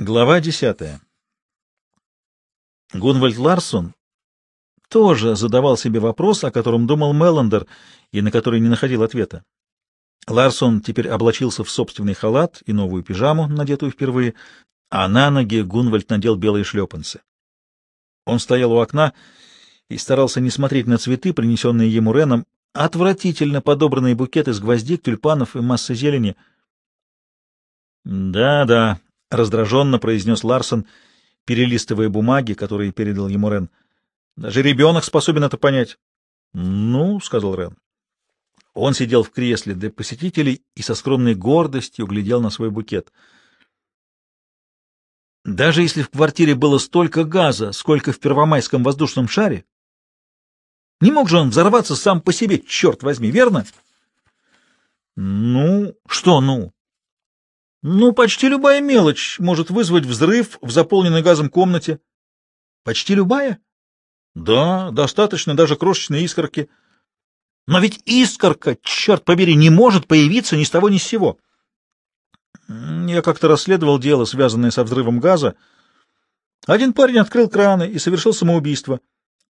Глава десятая. Гунвальд Ларсон тоже задавал себе вопрос, о котором думал Меллендер и на который не находил ответа. Ларсон теперь облачился в собственный халат и новую пижаму, надетую впервые, а на ноги Гунвальд надел белые шлепанцы. Он стоял у окна и старался не смотреть на цветы, принесенные ему Реном, отвратительно подобранные букеты из гвоздик, тюльпанов и массы зелени. «Да-да», — раздраженно произнес Ларсон, перелистывая бумаги, которые передал ему Рен. — Даже ребенок способен это понять. — Ну, — сказал Рен. Он сидел в кресле для посетителей и со скромной гордостью глядел на свой букет. Даже если в квартире было столько газа, сколько в первомайском воздушном шаре, не мог же он взорваться сам по себе, черт возьми, верно? — Ну, что ну? Ну, почти любая мелочь может вызвать взрыв в заполненной газом комнате. Почти любая? Да, достаточно даже крошечной искорки. Но ведь искорка, черт побери, не может появиться ни с того ни с сего. Я как-то расследовал дело, связанное со взрывом газа. Один парень открыл краны и совершил самоубийство.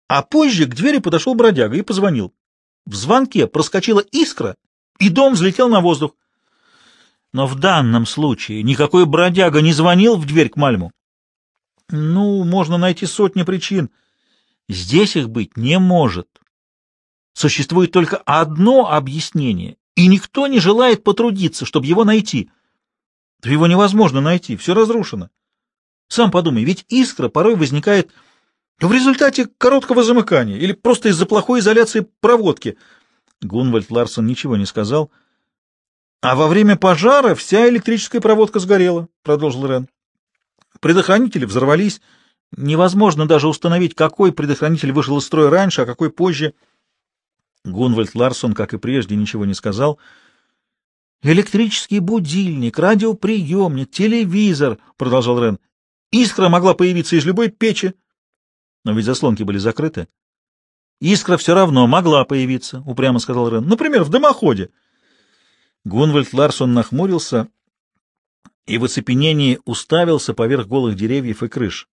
А позже к двери подошел бродяга и позвонил. В звонке проскочила искра, и дом взлетел на воздух. Но в данном случае никакой бродяга не звонил в дверь к Мальму. Ну, можно найти сотни причин. Здесь их быть не может. Существует только одно объяснение, и никто не желает потрудиться, чтобы его найти. его невозможно найти, все разрушено. Сам подумай, ведь искра порой возникает в результате короткого замыкания или просто из-за плохой изоляции проводки. Гунвальд Ларсон ничего не сказал, — а во время пожара вся электрическая проводка сгорела, продолжил Рен. Предохранители взорвались. Невозможно даже установить, какой предохранитель вышел из строя раньше, а какой позже. Гунвальд Ларсон, как и прежде, ничего не сказал. Электрический будильник, радиоприемник, телевизор, продолжал Рен. Искра могла появиться из любой печи. Но ведь заслонки были закрыты. Искра все равно могла появиться, упрямо сказал Рен. Например, в дымоходе. Гунвальд Ларсон нахмурился и в оцепенении уставился поверх голых деревьев и крыш.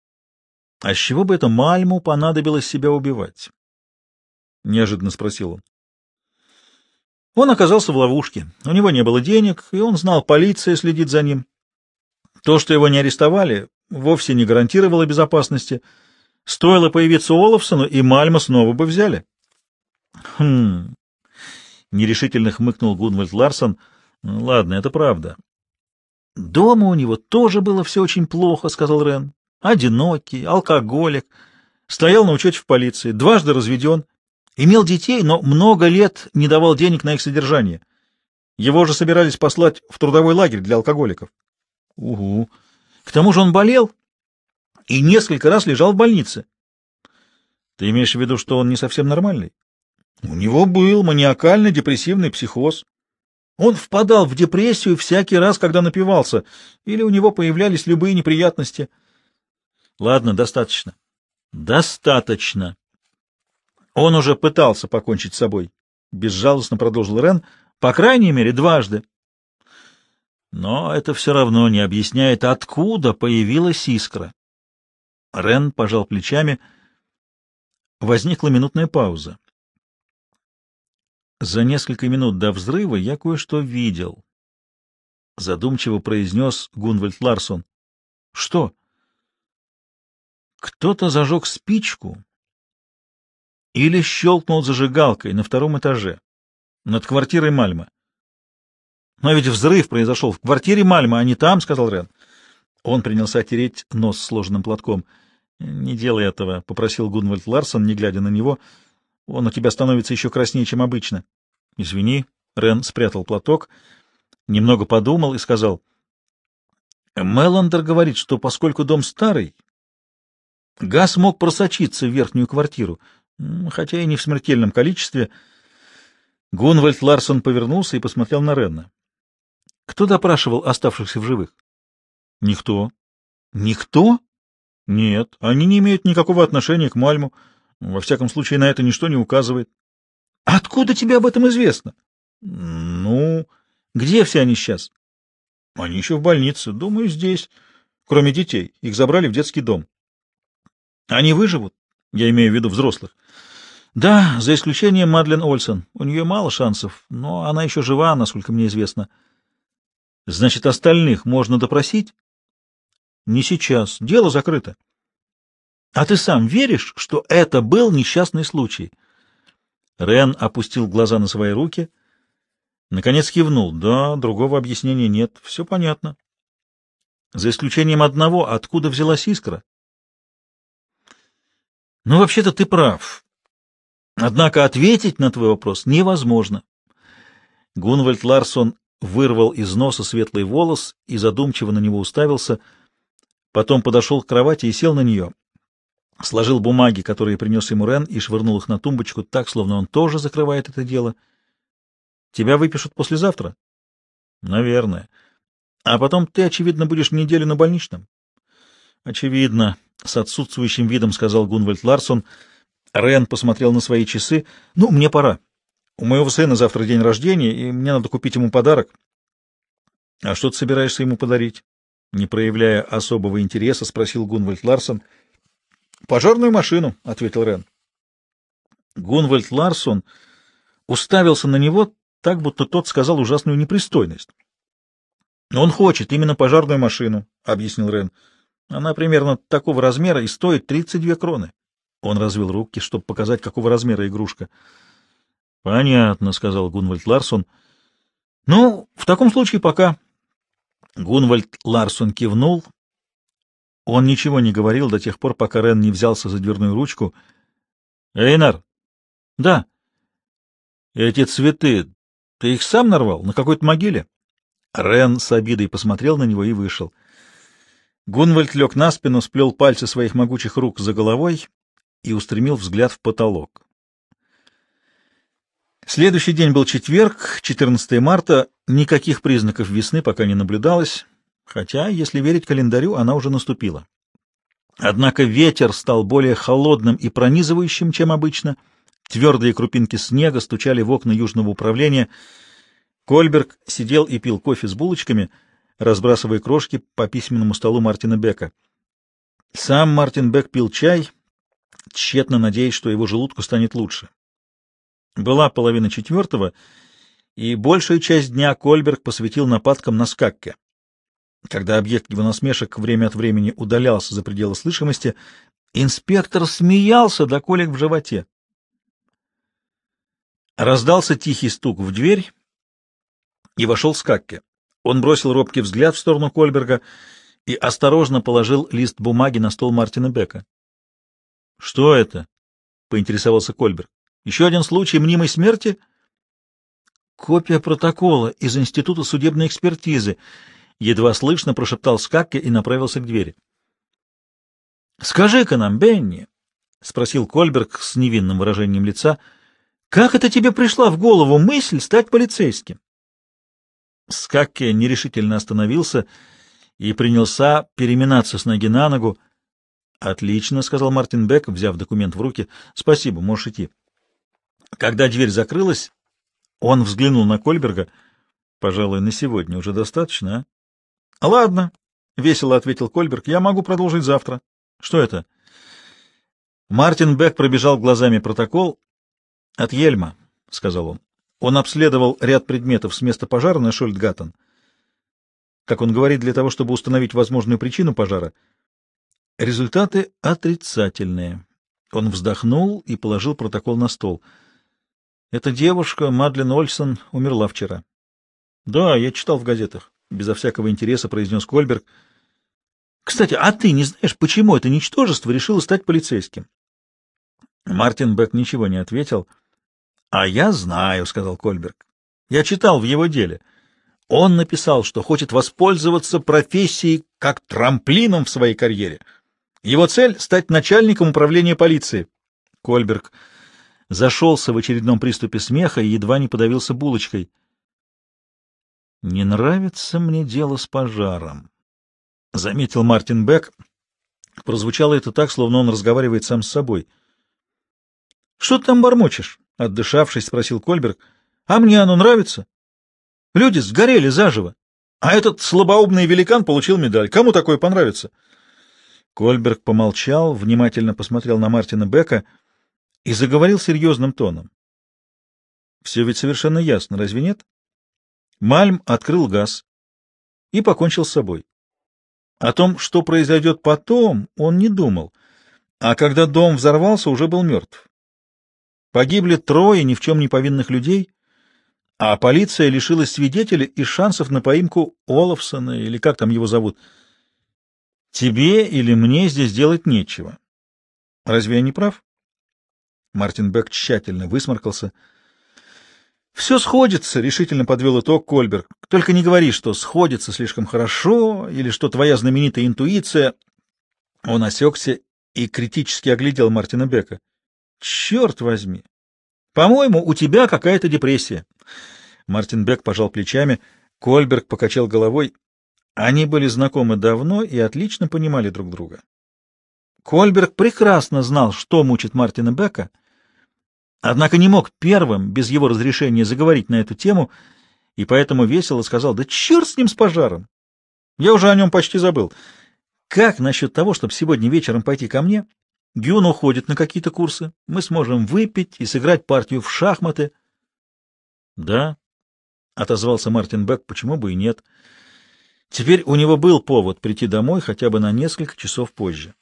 — А с чего бы это Мальму понадобилось себя убивать? — неожиданно спросил он. Он оказался в ловушке. У него не было денег, и он знал, полиция следит за ним. То, что его не арестовали, вовсе не гарантировало безопасности. Стоило появиться Олафсону, и Мальма снова бы взяли. — Хм, — нерешительно хмыкнул Гунвальд Ларсон. «Ну, — Ладно, это правда. — Дома у него тоже было все очень плохо, — сказал Рен. — Одинокий, алкоголик. Стоял на учете в полиции, дважды разведен. Имел детей, но много лет не давал денег на их содержание. Его же собирались послать в трудовой лагерь для алкоголиков. — Угу. К тому же он болел и несколько раз лежал в больнице. — Ты имеешь в виду, что он не совсем нормальный? У него был маниакально-депрессивный психоз. Он впадал в депрессию всякий раз, когда напивался, или у него появлялись любые неприятности. Ладно, достаточно. Достаточно. Он уже пытался покончить с собой, — безжалостно продолжил Рен, — по крайней мере, дважды. Но это все равно не объясняет, откуда появилась искра. Рен пожал плечами. Возникла минутная пауза. За несколько минут до взрыва я кое-что видел. Задумчиво произнес Гунвальд Ларсон. Что? Кто-то зажег спичку или щелкнул зажигалкой на втором этаже, над квартирой Мальма. Но ведь взрыв произошел в квартире Мальма, а не там, — сказал Рен. Он принялся тереть нос сложенным платком. — Не делай этого, — попросил Гунвальд Ларсон, не глядя на него. — он у тебя становится еще краснее, чем обычно. — Извини. Рен спрятал платок, немного подумал и сказал. — Мелландер говорит, что поскольку дом старый, газ мог просочиться в верхнюю квартиру, хотя и не в смертельном количестве. Гунвальд Ларсон повернулся и посмотрел на Ренна. — Кто допрашивал оставшихся в живых? — Никто. — Никто? — Нет, они не имеют никакого отношения к Мальму. — во всяком случае, на это ничто не указывает. — Откуда тебе об этом известно? — Ну, где все они сейчас? Они еще в больнице. Думаю, здесь. Кроме детей. Их забрали в детский дом. Они выживут? Я имею в виду взрослых. Да, за исключением Мадлен Ольсон. У нее мало шансов, но она еще жива, насколько мне известно. Значит, остальных можно допросить? Не сейчас. Дело закрыто. А ты сам веришь, что это был несчастный случай? Рен опустил глаза на свои руки, наконец кивнул. Да, другого объяснения нет. Все понятно. За исключением одного, откуда взялась искра? Ну, вообще-то ты прав. Однако ответить на твой вопрос невозможно. Гунвальд Ларсон вырвал из носа светлый волос и задумчиво на него уставился, потом подошел к кровати и сел на нее, сложил бумаги, которые принес ему Рен, и швырнул их на тумбочку так, словно он тоже закрывает это дело. Тебя выпишут послезавтра? Наверное. А потом ты, очевидно, будешь неделю на больничном? Очевидно, с отсутствующим видом сказал Гунвальд Ларсон. Рен посмотрел на свои часы. Ну, мне пора. У моего сына завтра день рождения, и мне надо купить ему подарок. А что ты собираешься ему подарить? Не проявляя особого интереса, спросил Гунвальд Ларсон. Пожарную машину, ответил Рен. Гунвальд Ларсон уставился на него так, будто тот сказал ужасную непристойность. Он хочет именно пожарную машину, объяснил Рен. Она примерно такого размера и стоит 32 кроны. Он развел руки, чтобы показать, какого размера игрушка. — Понятно, — сказал Гунвальд Ларсон. — Ну, в таком случае пока. Гунвальд Ларсон кивнул. Он ничего не говорил до тех пор, пока Рен не взялся за дверную ручку. — Эйнар! — Да. — Эти цветы, ты их сам нарвал? На какой-то могиле? Рен с обидой посмотрел на него и вышел. Гунвальд лег на спину, сплел пальцы своих могучих рук за головой и устремил взгляд в потолок. Следующий день был четверг, 14 марта. Никаких признаков весны пока не наблюдалось, хотя, если верить календарю, она уже наступила. Однако ветер стал более холодным и пронизывающим, чем обычно. Твердые крупинки снега стучали в окна южного управления. Кольберг сидел и пил кофе с булочками, разбрасывая крошки по письменному столу Мартина Бека. Сам Мартин Бек пил чай, тщетно надеясь, что его желудку станет лучше. Была половина четвертого, и большую часть дня Кольберг посвятил нападкам на скакке. Когда объект его насмешек время от времени удалялся за пределы слышимости, инспектор смеялся до колик в животе. Раздался тихий стук в дверь, и вошел Скакке. Он бросил робкий взгляд в сторону Кольберга и осторожно положил лист бумаги на стол Мартина Бека. — Что это? — поинтересовался Кольберг. Еще один случай мнимой смерти? Копия протокола из Института судебной экспертизы. Едва слышно прошептал Скакке и направился к двери. «Скажи-ка нам, Бенни», — спросил Кольберг с невинным выражением лица, — «как это тебе пришла в голову мысль стать полицейским?» Скакке нерешительно остановился и принялся переминаться с ноги на ногу. «Отлично», — сказал Мартин Бек, взяв документ в руки. «Спасибо, можешь идти». Когда дверь закрылась, он взглянул на Кольберга. «Пожалуй, на сегодня уже достаточно, а?» «Ладно», — весело ответил Кольберг, — «я могу продолжить завтра». «Что это?» Мартин Бек пробежал глазами протокол. «От Ельма», — сказал он. Он обследовал ряд предметов с места пожара на Шольдгаттен. Как он говорит, для того, чтобы установить возможную причину пожара. Результаты отрицательные. Он вздохнул и положил протокол на стол — эта девушка, Мадлен Ольсон, умерла вчера. — Да, я читал в газетах. Безо всякого интереса произнес Кольберг. — Кстати, а ты не знаешь, почему это ничтожество решило стать полицейским? Мартин Бек ничего не ответил. — А я знаю, — сказал Кольберг. — Я читал в его деле. Он написал, что хочет воспользоваться профессией как трамплином в своей карьере. Его цель — стать начальником управления полиции. Кольберг зашелся в очередном приступе смеха и едва не подавился булочкой. «Не нравится мне дело с пожаром», — заметил Мартин Бек. Прозвучало это так, словно он разговаривает сам с собой. «Что ты там бормочешь?» — отдышавшись, спросил Кольберг. «А мне оно нравится. Люди сгорели заживо. А этот слабоумный великан получил медаль. Кому такое понравится? Кольберг помолчал, внимательно посмотрел на Мартина Бека и заговорил серьезным тоном. Все ведь совершенно ясно, разве нет? Мальм открыл газ и покончил с собой. О том, что произойдет потом, он не думал, а когда дом взорвался, уже был мертв. Погибли трое ни в чем не повинных людей, а полиция лишилась свидетеля и шансов на поимку Олафсона, или как там его зовут. Тебе или мне здесь делать нечего. Разве я не прав? Мартин Бек тщательно высморкался — «Все сходится», — решительно подвел итог Кольберг. «Только не говори, что сходится слишком хорошо или что твоя знаменитая интуиция...» Он осекся и критически оглядел Мартина Бека. «Черт возьми! По-моему, у тебя какая-то депрессия». Мартин Бек пожал плечами, Кольберг покачал головой. Они были знакомы давно и отлично понимали друг друга. Кольберг прекрасно знал, что мучит Мартина Бека, Однако не мог первым, без его разрешения, заговорить на эту тему, и поэтому весело сказал, да черт с ним с пожаром! Я уже о нем почти забыл. Как насчет того, чтобы сегодня вечером пойти ко мне? Гюн уходит на какие-то курсы. Мы сможем выпить и сыграть партию в шахматы. — Да, — отозвался Мартин Бек, — почему бы и нет. Теперь у него был повод прийти домой хотя бы на несколько часов позже.